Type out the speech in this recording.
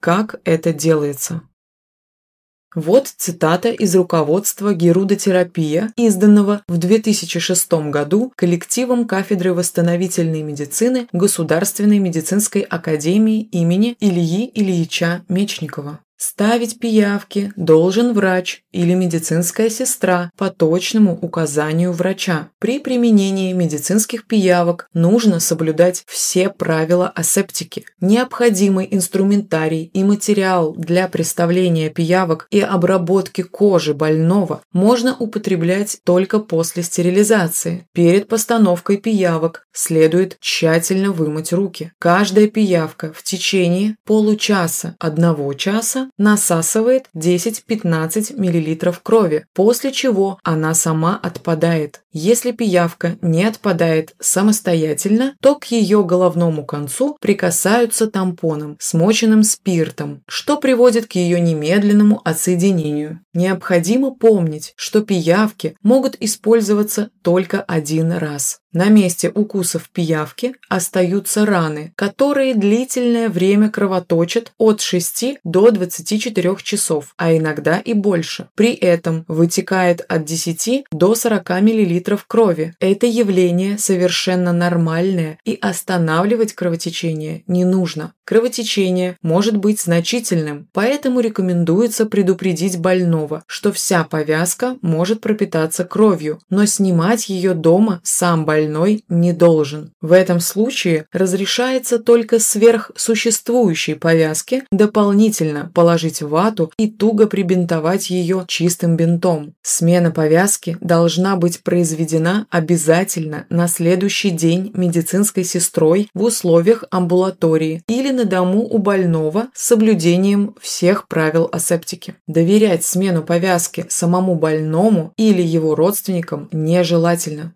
как это делается. Вот цитата из руководства «Герудотерапия», изданного в 2006 году коллективом кафедры восстановительной медицины Государственной медицинской академии имени Ильи Ильича Мечникова. Ставить пиявки должен врач или медицинская сестра по точному указанию врача. При применении медицинских пиявок нужно соблюдать все правила асептики. Необходимый инструментарий и материал для приставления пиявок и обработки кожи больного можно употреблять только после стерилизации. Перед постановкой пиявок следует тщательно вымыть руки. Каждая пиявка в течение получаса, одного часа насасывает 10-15 мл крови, после чего она сама отпадает. Если пиявка не отпадает самостоятельно, то к ее головному концу прикасаются тампоном, смоченным спиртом, что приводит к ее немедленному отсоединению. Необходимо помнить, что пиявки могут использоваться только один раз. На месте укусов пиявки остаются раны, которые длительное время кровоточат от 6 до 24 часов, а иногда и больше. При этом вытекает от 10 до 40 мл крови. Это явление совершенно нормальное и останавливать кровотечение не нужно. Кровотечение может быть значительным, поэтому рекомендуется предупредить больного, что вся повязка может пропитаться кровью, но снимать ее дома сам больной не должен. В этом случае разрешается только сверх существующей повязки дополнительно положить вату и туго прибинтовать ее чистым бинтом. Смена повязки должна быть произведена обязательно на следующий день медицинской сестрой в условиях амбулатории или на дому у больного с соблюдением всех правил асептики. Доверять смену повязки самому больному или его родственникам нежелательно.